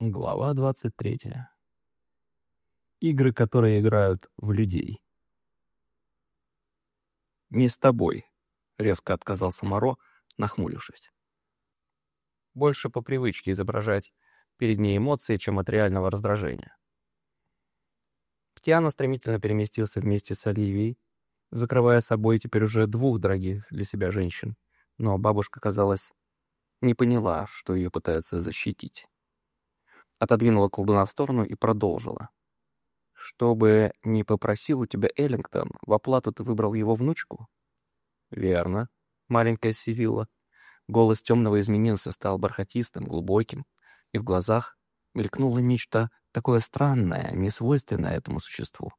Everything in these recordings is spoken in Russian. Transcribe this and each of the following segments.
Глава 23. Игры, которые играют в людей. «Не с тобой», — резко отказался Моро, нахмурившись. Больше по привычке изображать перед ней эмоции, чем от реального раздражения. Птиана стремительно переместился вместе с Оливией, закрывая собой теперь уже двух дорогих для себя женщин, но бабушка, казалось, не поняла, что ее пытаются защитить отодвинула колдуна в сторону и продолжила. «Чтобы не попросил у тебя Эллингтон, в оплату ты выбрал его внучку?» «Верно, маленькая Сивилла». Голос темного изменился, стал бархатистым, глубоким, и в глазах мелькнуло нечто такое странное, несвойственное этому существу.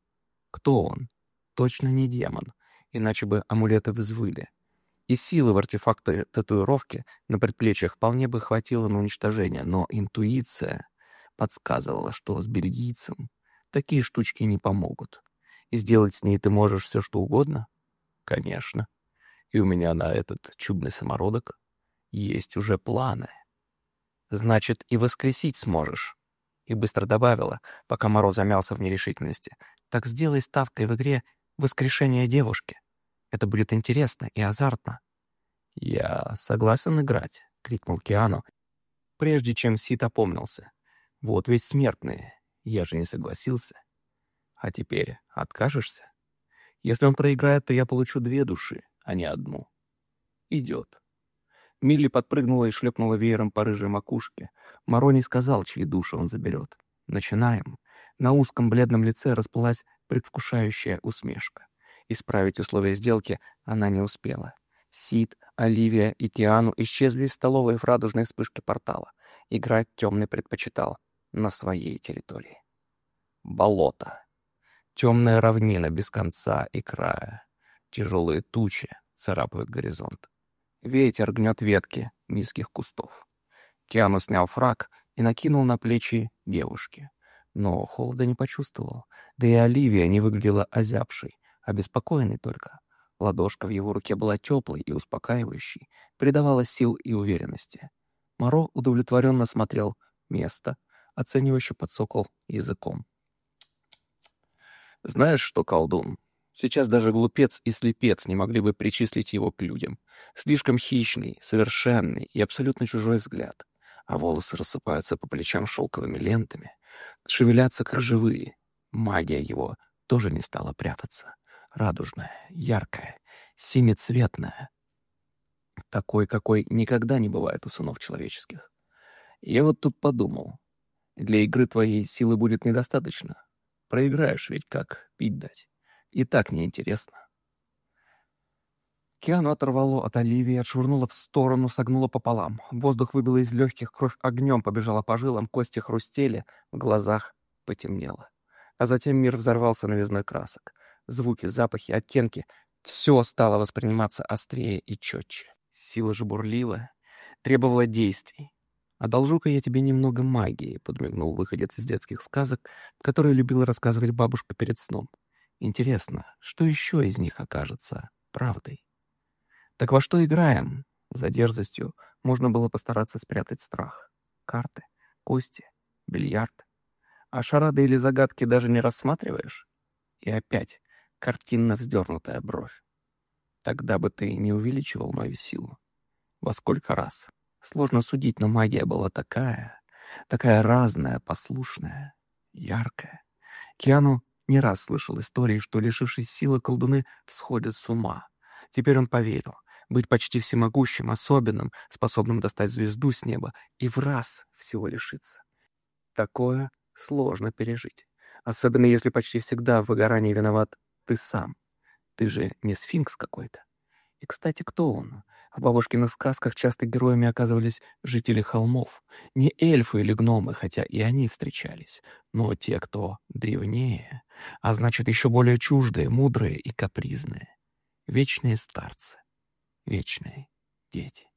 Кто он? Точно не демон, иначе бы амулеты взвыли. И силы в артефакте татуировки на предплечьях вполне бы хватило на уничтожение, но интуиция подсказывала, что с бельгийцем такие штучки не помогут. И сделать с ней ты можешь все, что угодно? Конечно. И у меня на этот чудный самородок есть уже планы. Значит, и воскресить сможешь. И быстро добавила, пока Мороз замялся в нерешительности. Так сделай ставкой в игре воскрешение девушки. Это будет интересно и азартно. «Я согласен играть», — крикнул Киану, прежде чем Сит опомнился. Вот ведь смертные, я же не согласился. А теперь откажешься? Если он проиграет, то я получу две души, а не одну. Идет. Милли подпрыгнула и шлепнула веером по рыжей макушке. Марони сказал, чьи души он заберет. Начинаем. На узком бледном лице расплылась предвкушающая усмешка. Исправить условия сделки она не успела. Сид, Оливия и Тиану исчезли из столовой в радужной вспышке портала. Играть темный предпочитал на своей территории. Болото. Темная равнина без конца и края. Тяжелые тучи царапают горизонт. Ветер гнет ветки низких кустов. Киану снял фраг и накинул на плечи девушки. Но холода не почувствовал. Да и Оливия не выглядела озябшей, обеспокоенной только. Ладошка в его руке была теплой и успокаивающей, придавала сил и уверенности. Моро удовлетворенно смотрел место, оценивающе подсокол языком. «Знаешь что, колдун, сейчас даже глупец и слепец не могли бы причислить его к людям. Слишком хищный, совершенный и абсолютно чужой взгляд. А волосы рассыпаются по плечам шелковыми лентами, шевелятся как живые. Магия его тоже не стала прятаться. Радужная, яркая, семицветная. Такой, какой никогда не бывает у сынов человеческих. Я вот тут подумал, для игры твоей силы будет недостаточно. Проиграешь ведь как пить дать. И так неинтересно. Киану оторвало от Оливии, отшвырнуло в сторону, согнуло пополам. Воздух выбило из легких, кровь огнем побежала по жилам, кости хрустели, в глазах потемнело. А затем мир взорвался новизной красок. Звуки, запахи, оттенки — все стало восприниматься острее и четче. Сила же бурлила, требовала действий. «Одолжу-ка я тебе немного магии», — подмигнул выходец из детских сказок, которые любила рассказывать бабушка перед сном. «Интересно, что еще из них окажется правдой?» «Так во что играем?» За дерзостью можно было постараться спрятать страх. Карты, кости, бильярд. А шарады или загадки даже не рассматриваешь? И опять картинно вздернутая бровь. Тогда бы ты не увеличивал мою силу. Во сколько раз? Сложно судить, но магия была такая, такая разная, послушная, яркая. Киану не раз слышал истории, что, лишившись силы, колдуны всходят с ума. Теперь он поверил. Быть почти всемогущим, особенным, способным достать звезду с неба и в раз всего лишиться. Такое сложно пережить. Особенно если почти всегда в выгорании виноват ты сам. Ты же не сфинкс какой-то. И, кстати, кто он? В бабушкиных сказках часто героями оказывались жители холмов. Не эльфы или гномы, хотя и они встречались, но те, кто древнее, а значит, еще более чуждые, мудрые и капризные. Вечные старцы. Вечные дети.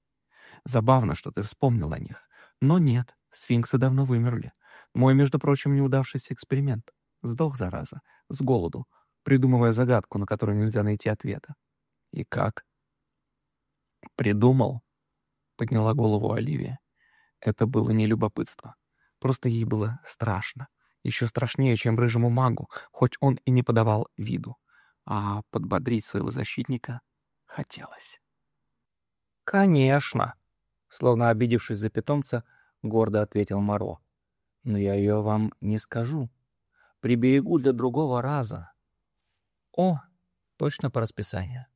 Забавно, что ты вспомнил о них. Но нет, сфинксы давно вымерли. Мой, между прочим, неудавшийся эксперимент. Сдох, зараза, с голоду, придумывая загадку, на которую нельзя найти ответа. И как? «Придумал?» — подняла голову Оливия. Это было не любопытство. Просто ей было страшно. Еще страшнее, чем рыжему магу, хоть он и не подавал виду. А подбодрить своего защитника хотелось. «Конечно!» Словно обидевшись за питомца, гордо ответил Моро. «Но я ее вам не скажу. Приберегу для другого раза». «О, точно по расписанию».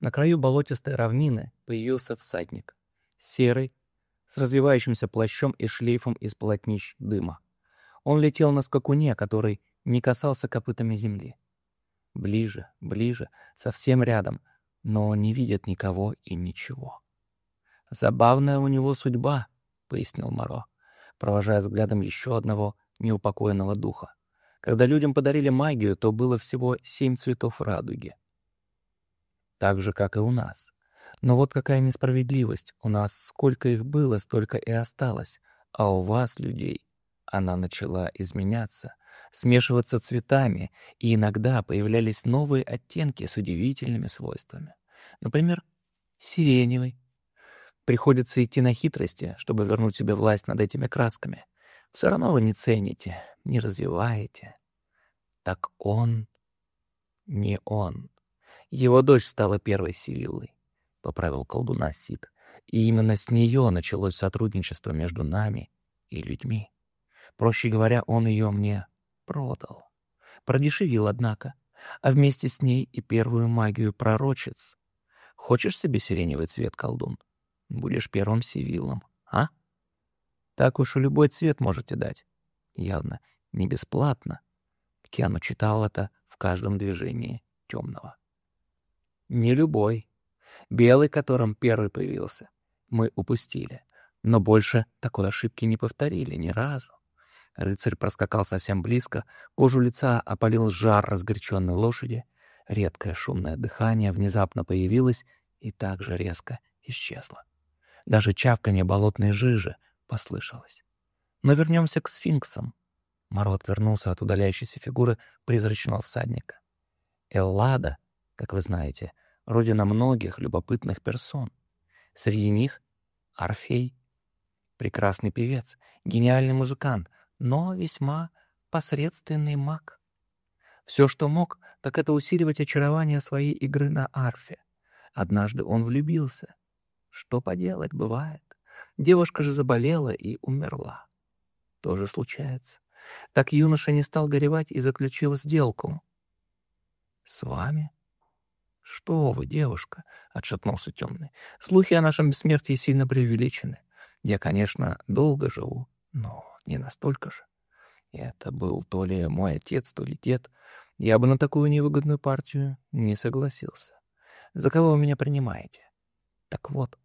На краю болотистой равнины появился всадник. Серый, с развивающимся плащом и шлейфом из полотнищ дыма. Он летел на скакуне, который не касался копытами земли. Ближе, ближе, совсем рядом, но не видит никого и ничего. «Забавная у него судьба», — пояснил Моро, провожая взглядом еще одного неупокоенного духа. «Когда людям подарили магию, то было всего семь цветов радуги. Так же, как и у нас. Но вот какая несправедливость. У нас сколько их было, столько и осталось. А у вас, людей, она начала изменяться, смешиваться цветами, и иногда появлялись новые оттенки с удивительными свойствами. Например, сиреневый. Приходится идти на хитрости, чтобы вернуть себе власть над этими красками. Все равно вы не цените, не развиваете. Так он... Не он. Его дочь стала первой Сивиллой. — поправил колдуна Сид. «И именно с нее началось сотрудничество между нами и людьми. Проще говоря, он ее мне продал. Продешевил, однако, а вместе с ней и первую магию пророчец. Хочешь себе сиреневый цвет, колдун? Будешь первым сивиллом, а? Так уж и любой цвет можете дать. Явно не бесплатно. Киану читал это в каждом движении темного. Не любой, Белый, которым первый появился, мы упустили. Но больше такой ошибки не повторили ни разу. Рыцарь проскакал совсем близко, кожу лица опалил жар разгоряченной лошади, редкое шумное дыхание внезапно появилось и так же резко исчезло. Даже чавканье болотной жижи послышалось. Но вернемся к сфинксам. Мород вернулся от удаляющейся фигуры призрачного всадника. Эллада, как вы знаете, — родина многих любопытных персон. Среди них Орфей, прекрасный певец, гениальный музыкант, но весьма посредственный маг. Все, что мог, так это усиливать очарование своей игры на арфе. Однажды он влюбился. Что поделать, бывает. Девушка же заболела и умерла. Тоже случается. Так юноша не стал горевать и заключил сделку. «С вами?» «Что вы, девушка!» — отшатнулся темный. «Слухи о нашем бессмертии сильно преувеличены. Я, конечно, долго живу, но не настолько же. Это был то ли мой отец, то ли дед. Я бы на такую невыгодную партию не согласился. За кого вы меня принимаете? Так вот,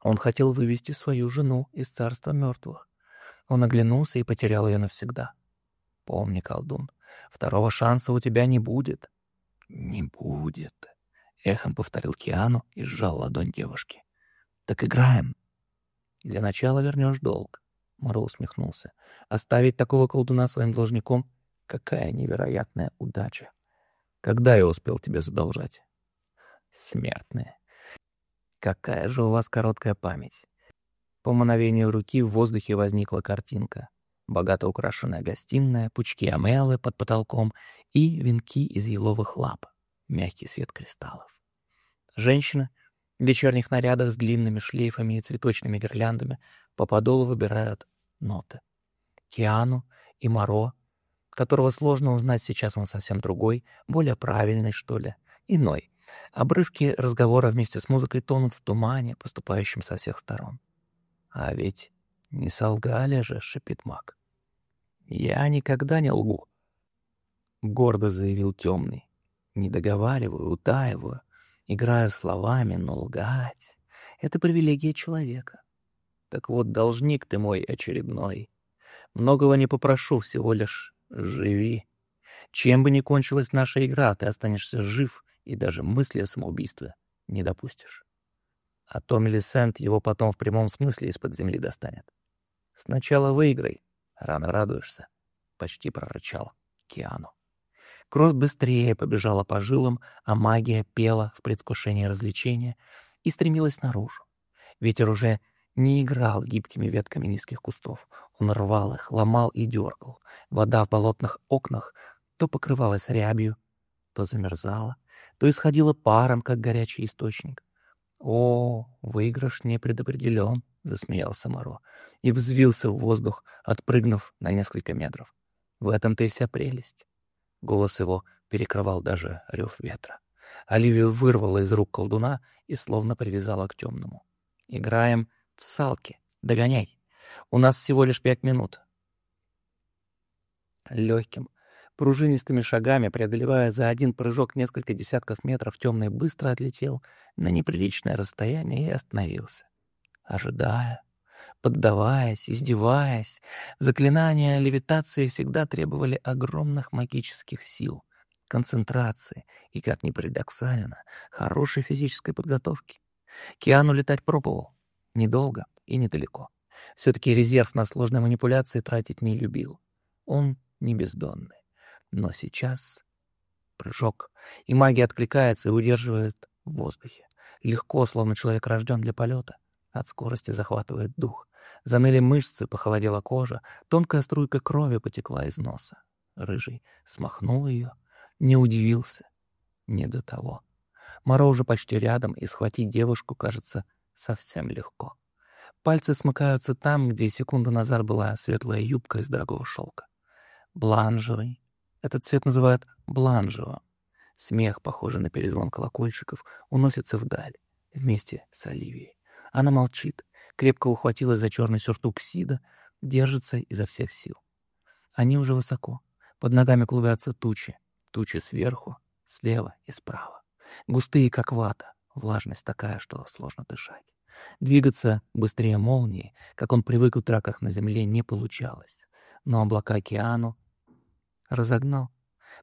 он хотел вывести свою жену из царства мертвых. Он оглянулся и потерял ее навсегда. Помни, колдун, второго шанса у тебя не будет. «Не будет», — эхом повторил Киану и сжал ладонь девушки. «Так играем». «Для начала вернешь долг», — Моро усмехнулся. «Оставить такого колдуна своим должником — какая невероятная удача. Когда я успел тебе задолжать?» «Смертные. Какая же у вас короткая память». По мановению руки в воздухе возникла картинка богато украшенная гостиная, пучки амелы под потолком и венки из еловых лап, мягкий свет кристаллов. Женщины в вечерних нарядах с длинными шлейфами и цветочными гирляндами по подолу выбирают ноты. Киану и Моро, которого сложно узнать сейчас он совсем другой, более правильный, что ли, иной. Обрывки разговора вместе с музыкой тонут в тумане, поступающем со всех сторон. А ведь не солгали же, шипит маг. «Я никогда не лгу», — гордо заявил темный. «Не договариваю, утаиваю, играю словами, но лгать — это привилегия человека. Так вот, должник ты мой очередной. Многого не попрошу, всего лишь живи. Чем бы ни кончилась наша игра, ты останешься жив и даже мысли о самоубийстве не допустишь. А то Мелисент его потом в прямом смысле из-под земли достанет. Сначала выиграй, Рано радуешься, — почти прорычал Киану. Кровь быстрее побежала по жилам, а магия пела в предвкушении развлечения и стремилась наружу. Ветер уже не играл гибкими ветками низких кустов. Он рвал их, ломал и дергал. Вода в болотных окнах то покрывалась рябью, то замерзала, то исходила паром, как горячий источник. «О, выигрыш не предопределен», — засмеялся Моро и взвился в воздух, отпрыгнув на несколько метров. «В этом-то и вся прелесть». Голос его перекрывал даже рев ветра. Оливию вырвала из рук колдуна и словно привязала к темному. «Играем в салки. Догоняй. У нас всего лишь пять минут». Легким, пружинистыми шагами, преодолевая за один прыжок несколько десятков метров, темный быстро отлетел на неприличное расстояние и остановился, ожидая, поддаваясь, издеваясь. Заклинания левитации всегда требовали огромных магических сил, концентрации и, как ни парадоксально, хорошей физической подготовки. Киану летать пробовал. Недолго и недалеко. Все-таки резерв на сложные манипуляции тратить не любил. Он не бездонный. Но сейчас прыжок, и магия откликается и удерживает в воздухе. Легко, словно человек рожден для полета. От скорости захватывает дух. Заныли мышцы, похолодела кожа, тонкая струйка крови потекла из носа. Рыжий смахнул ее, не удивился. Не до того. Моро уже почти рядом, и схватить девушку кажется совсем легко. Пальцы смыкаются там, где секунду назад была светлая юбка из дорогого шелка. Бланжевый. Этот цвет называют бланжево. Смех, похожий на перезвон колокольчиков, уносится вдаль, вместе с Оливией. Она молчит, крепко ухватилась за черный сюртук Сида, держится изо всех сил. Они уже высоко. Под ногами клубятся тучи. Тучи сверху, слева и справа. Густые, как вата. Влажность такая, что сложно дышать. Двигаться быстрее молнии, как он привык в траках на земле, не получалось. Но облака океану разогнал.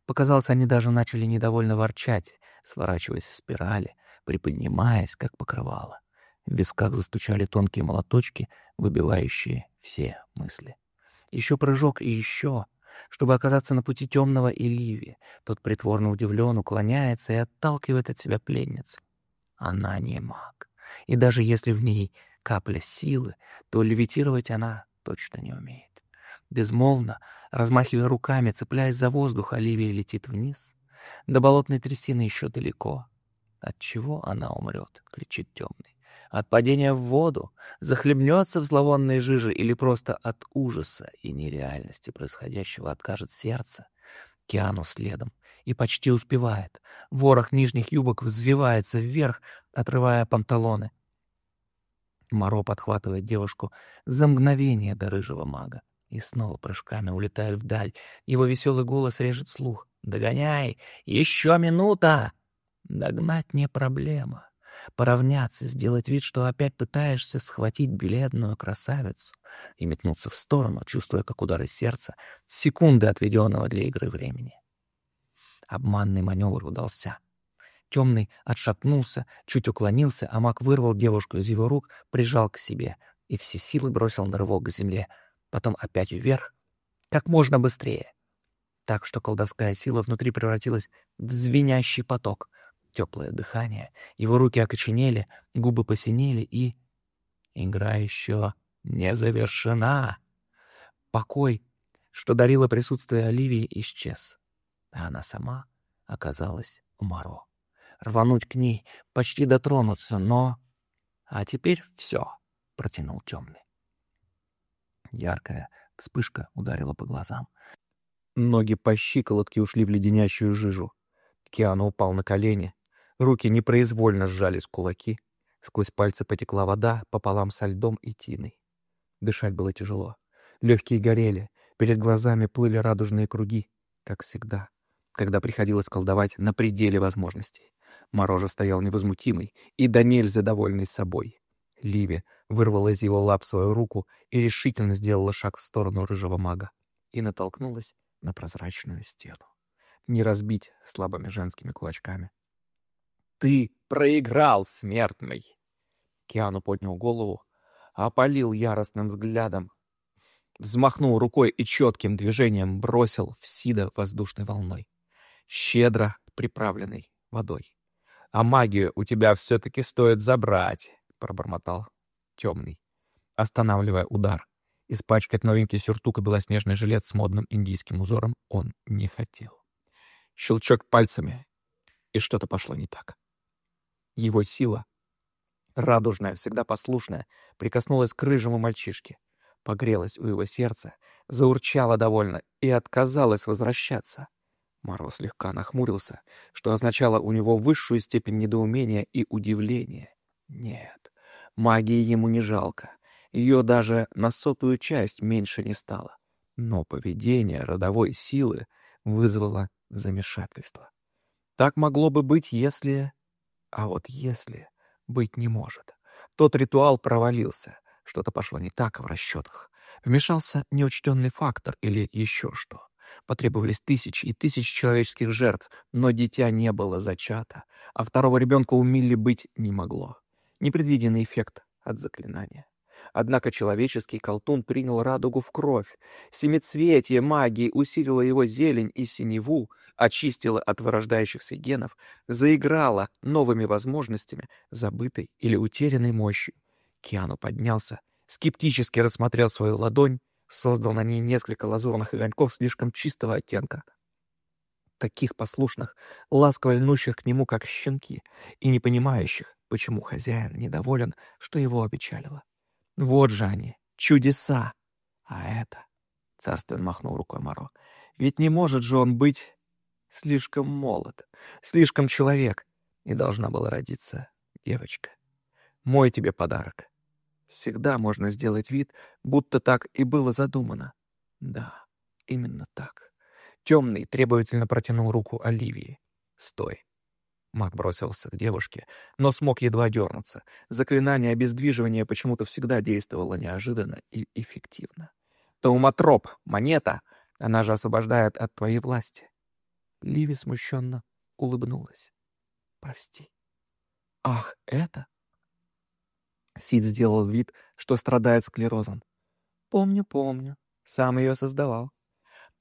Показалось, они даже начали недовольно ворчать, сворачиваясь в спирали, приподнимаясь, как покрывало. В висках застучали тонкие молоточки, выбивающие все мысли. Еще прыжок и еще, чтобы оказаться на пути темного и Ливи. Тот притворно удивлен, уклоняется и отталкивает от себя пленницу. Она не маг. И даже если в ней капля силы, то левитировать она точно не умеет. Безмолвно, размахивая руками, цепляясь за воздух, Оливия летит вниз. До болотной трясины еще далеко. От чего она умрет? кричит темный. От падения в воду, захлебнется в зловонной жиже или просто от ужаса и нереальности происходящего откажет сердце? Киану следом и почти успевает. Ворох нижних юбок взвивается вверх, отрывая панталоны. Моро подхватывает девушку за мгновение до рыжего мага и снова прыжками улетает вдаль. Его веселый голос режет слух. «Догоняй! Еще минута!» Догнать не проблема. Поравняться, сделать вид, что опять пытаешься схватить бледную красавицу и метнуться в сторону, чувствуя, как удары сердца, секунды отведенного для игры времени. Обманный маневр удался. Темный отшатнулся, чуть уклонился, а маг вырвал девушку из его рук, прижал к себе и все силы бросил на рывок к земле, потом опять вверх, как можно быстрее. Так что колдовская сила внутри превратилась в звенящий поток. Теплое дыхание, его руки окоченели, губы посинели и... Игра еще не завершена. Покой, что дарило присутствие Оливии, исчез. А она сама оказалась у Моро. Рвануть к ней, почти дотронуться, но... А теперь все, протянул темный. Яркая вспышка ударила по глазам. Ноги по щиколотке ушли в леденящую жижу. Киану упал на колени. Руки непроизвольно сжались в кулаки. Сквозь пальцы потекла вода пополам со льдом и тиной. Дышать было тяжело. Легкие горели, перед глазами плыли радужные круги, как всегда, когда приходилось колдовать на пределе возможностей. Морожа стоял невозмутимый и до нельзя довольный собой. Ливи вырвала из его лап свою руку и решительно сделала шаг в сторону рыжего мага и натолкнулась на прозрачную стену. Не разбить слабыми женскими кулачками. «Ты проиграл, смертный!» Киану поднял голову, опалил яростным взглядом, взмахнул рукой и четким движением бросил в Сида воздушной волной, щедро приправленной водой. «А магию у тебя все-таки стоит забрать!» пробормотал темный. останавливая удар. Испачкать новенький сюртук и белоснежный жилет с модным индийским узором он не хотел. Щелчок пальцами, и что-то пошло не так. Его сила, радужная, всегда послушная, прикоснулась к рыжему мальчишке, погрелась у его сердца, заурчала довольно и отказалась возвращаться. Маро слегка нахмурился, что означало у него высшую степень недоумения и удивления. Нет, магии ему не жалко. Ее даже на сотую часть меньше не стало. Но поведение родовой силы вызвало замешательство. Так могло бы быть, если... А вот если быть не может. Тот ритуал провалился. Что-то пошло не так в расчетах. Вмешался неучтенный фактор или еще что. Потребовались тысячи и тысячи человеческих жертв, но дитя не было зачато, а второго ребенка у Милли быть не могло. Непредвиденный эффект от заклинания. Однако человеческий колтун принял радугу в кровь. Семицветие магии усилило его зелень и синеву, очистило от вырождающихся генов, заиграло новыми возможностями, забытой или утерянной мощью. Киану поднялся, скептически рассмотрел свою ладонь, создал на ней несколько лазурных огоньков слишком чистого оттенка. Таких послушных, ласково льнущих к нему, как щенки, и не понимающих, почему хозяин недоволен, что его опечалило. Вот же они, чудеса. А это... Царственно махнул рукой Моро. Ведь не может же он быть слишком молод, слишком человек. И должна была родиться девочка. Мой тебе подарок. Всегда можно сделать вид, будто так и было задумано. Да, именно так. Темный требовательно протянул руку Оливии. «Стой!» Маг бросился к девушке, но смог едва дернуться. Заклинание обездвиживания почему-то всегда действовало неожиданно и эффективно. «Тауматроп! Монета! Она же освобождает от твоей власти!» Ливи смущенно улыбнулась. «Прости». «Ах, это?» Сид сделал вид, что страдает склерозом. «Помню, помню. Сам ее создавал.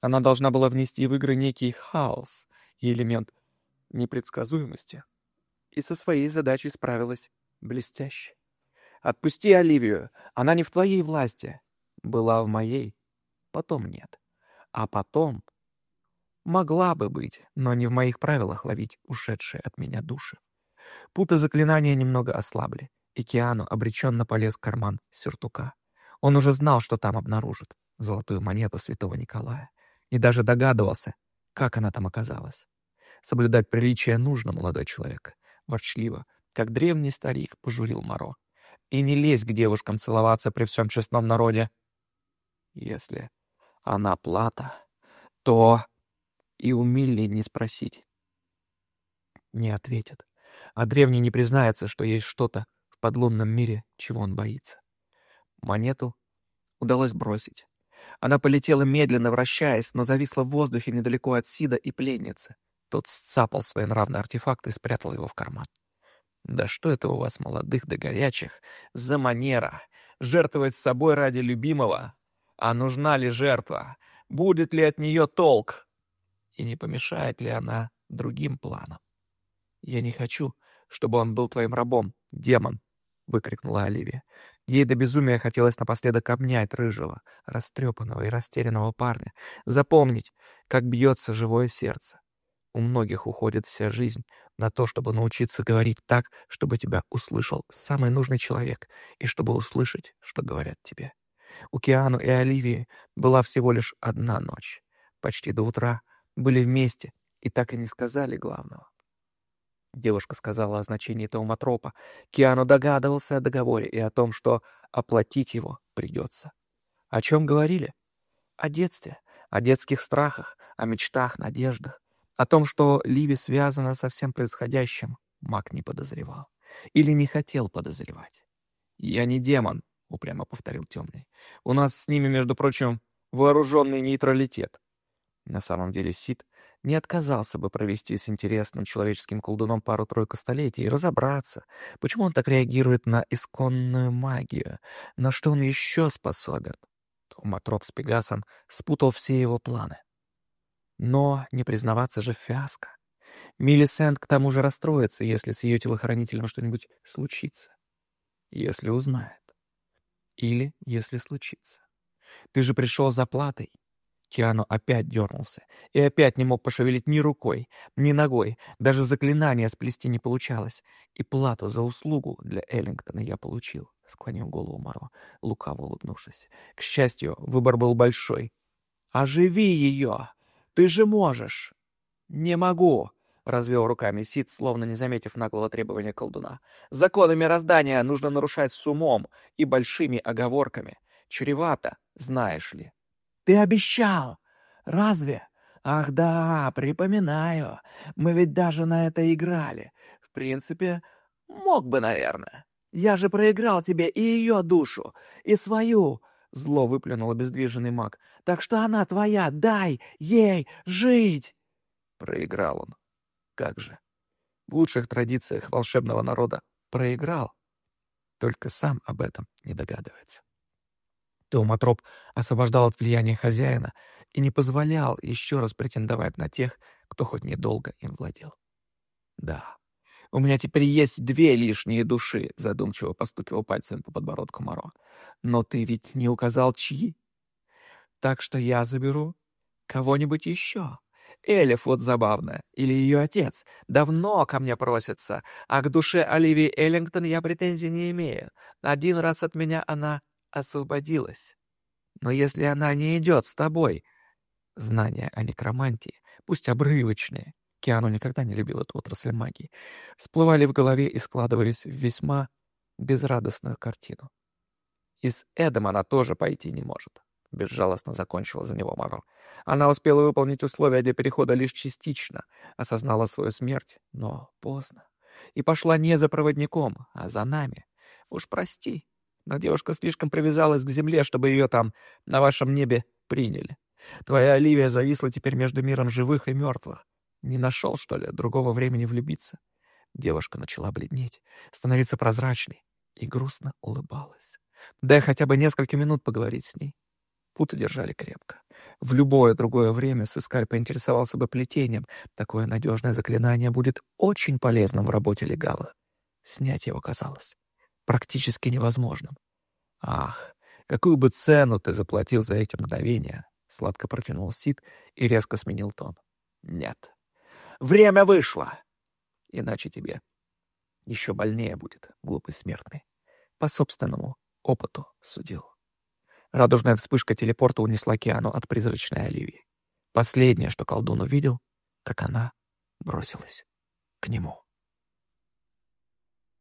Она должна была внести в игры некий хаос и элемент непредсказуемости. И со своей задачей справилась блестяще. «Отпусти Оливию, она не в твоей власти. Была в моей, потом нет. А потом могла бы быть, но не в моих правилах ловить ушедшие от меня души». Путы заклинания немного ослабли, и Киану обреченно полез в карман сюртука. Он уже знал, что там обнаружит золотую монету святого Николая, и даже догадывался, как она там оказалась. Соблюдать приличие нужно, молодой человек. Ворчливо, как древний старик, пожурил Моро. И не лезь к девушкам целоваться при всем честном народе. Если она плата, то и у Милли не спросить. Не ответит. А древний не признается, что есть что-то в подлунном мире, чего он боится. Монету удалось бросить. Она полетела медленно, вращаясь, но зависла в воздухе недалеко от Сида и пленницы. Тот сцапал своенравный артефакт и спрятал его в карман. «Да что это у вас, молодых да горячих, за манера? Жертвовать собой ради любимого? А нужна ли жертва? Будет ли от нее толк? И не помешает ли она другим планам? Я не хочу, чтобы он был твоим рабом, демон!» — выкрикнула Оливия. Ей до безумия хотелось напоследок обнять рыжего, растрепанного и растерянного парня, запомнить, как бьется живое сердце. У многих уходит вся жизнь на то, чтобы научиться говорить так, чтобы тебя услышал самый нужный человек, и чтобы услышать, что говорят тебе. У Киану и Оливии была всего лишь одна ночь. Почти до утра были вместе и так и не сказали главного. Девушка сказала о значении тауматропа. Киану догадывался о договоре и о том, что оплатить его придется. О чем говорили? О детстве, о детских страхах, о мечтах, надеждах. О том, что Ливи связана со всем происходящим, маг не подозревал. Или не хотел подозревать. «Я не демон», — упрямо повторил Темный. «У нас с ними, между прочим, вооруженный нейтралитет». На самом деле Сид не отказался бы провести с интересным человеческим колдуном пару-тройку столетий и разобраться, почему он так реагирует на исконную магию, на что он еще способен. Туматроп с Пегасом спутал все его планы. Но не признаваться же фиаско. Миллисент к тому же расстроится, если с ее телохранителем что-нибудь случится. Если узнает. Или если случится. Ты же пришел за платой. Киану опять дернулся и опять не мог пошевелить ни рукой, ни ногой, даже заклинание сплести не получалось. И плату за услугу для Эллингтона я получил, склонил голову Маро, лукаво улыбнувшись. К счастью, выбор был большой. «Оживи ее! Ты же можешь!» «Не могу!» — развел руками Сид, словно не заметив наглого требования колдуна. «Законы мироздания нужно нарушать с умом и большими оговорками. Чревато, знаешь ли». «Ты обещал! Разве? Ах да, припоминаю. Мы ведь даже на это играли. В принципе, мог бы, наверное. Я же проиграл тебе и ее душу, и свою». Зло выплюнул обездвиженный маг. «Так что она твоя, дай ей жить!» Проиграл он. Как же. В лучших традициях волшебного народа проиграл. Только сам об этом не догадывается. Теуматроп освобождал от влияния хозяина и не позволял еще раз претендовать на тех, кто хоть недолго им владел. «Да, у меня теперь есть две лишние души», — задумчиво постукивал пальцем по подбородку Моро. «Но ты ведь не указал, чьи. Так что я заберу кого-нибудь еще». Элиф вот забавная, или ее отец, давно ко мне просится, а к душе Оливии Эллингтон я претензий не имею. Один раз от меня она освободилась. Но если она не идет с тобой... Знания о некромантии, пусть обрывочные, Киану никогда не любил эту отрасль магии, всплывали в голове и складывались в весьма безрадостную картину. И с Эдом она тоже пойти не может. — безжалостно закончила за него Маро. Она успела выполнить условия для перехода лишь частично, осознала свою смерть, но поздно. И пошла не за проводником, а за нами. Уж прости, но девушка слишком привязалась к земле, чтобы ее там, на вашем небе, приняли. Твоя Оливия зависла теперь между миром живых и мертвых. Не нашел, что ли, другого времени влюбиться? Девушка начала бледнеть, становиться прозрачной и грустно улыбалась. Дай хотя бы несколько минут поговорить с ней. Путы держали крепко. В любое другое время сыскарь поинтересовался бы плетением. Такое надежное заклинание будет очень полезным в работе легала. Снять его казалось практически невозможным. «Ах, какую бы цену ты заплатил за эти мгновения!» Сладко протянул Сид и резко сменил тон. «Нет. Время вышло! Иначе тебе еще больнее будет, глупый смертный. По собственному опыту судил». Радужная вспышка телепорта унесла Киану от призрачной Оливии. Последнее, что колдун увидел, как она бросилась к нему.